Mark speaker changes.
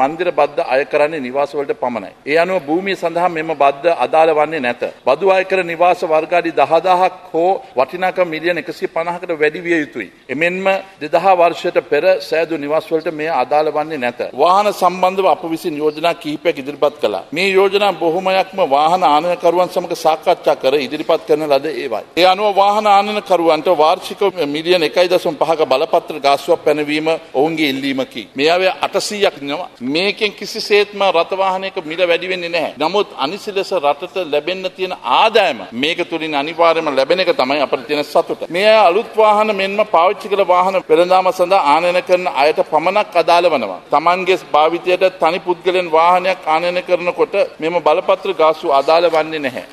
Speaker 1: මන්දිර බද්ධ අය කරන්නේ නිවාසවලට පමණයි. ඒ අනුව භූමිය සඳහා මෙම බද්ධ අදාළ වන්නේ නැත. බදු අය කර නිවාස වර්ගාඩි දහදාහක් හෝ වටිනාකම් මිලියන එකසිය පණහකට වැඩි විය යුතුයි. එමෙන්ම දෙදහා වර්ෂයට පෙර සෑදු නිවස්වලට මෙය අදාළ වන්නේ නැත. වාහන සම්බන්ධව අප විසින් යෝජනා කිහිපයක් ඉදිරිපත් කළා. මේ යෝජනා බොහොමයක්ම වාහන ආනයකරුවන් සමග සාකච්ඡා කර ඉදිරිපත් කරන ලද ඒවයි. ඒ අනුව වාහන ආනයකරුවන්ට වාර්ෂික මිලියන එකයි දසුම් පහක බලපත්‍ර ගාස්ුවක් පැනවීම ඔවුන්ගේ ඉල්ලීමකි. මේ අවේ අටසීයක් නවා. මේකෙන් කිසිසේත්ම රථවාහනයක මිල වැඩි වෙන්නේ නැහැ. නමුත් අනිසි ලෙස රටට ලැබෙන්න තියෙන ආදායම මේක තුලින් අනිවාර්යයෙන්ම ලැබෙන එක තමයි අපිට තියෙන සතුට. මේ අය අලුත් වාහන මෙන්ම පාවිච්චි කළ වාහන වෙළඳාම සඳහා ආනයන කරන අයට පමණක් අදාළ වනවා. Tamanගේ භාවිතයට තනි පුද්ගලයන් වාහනයක් ආනයන කරනකොට මෙම බලපත්‍ර ගාස්තු අදාළ වන්නේ නැහැ.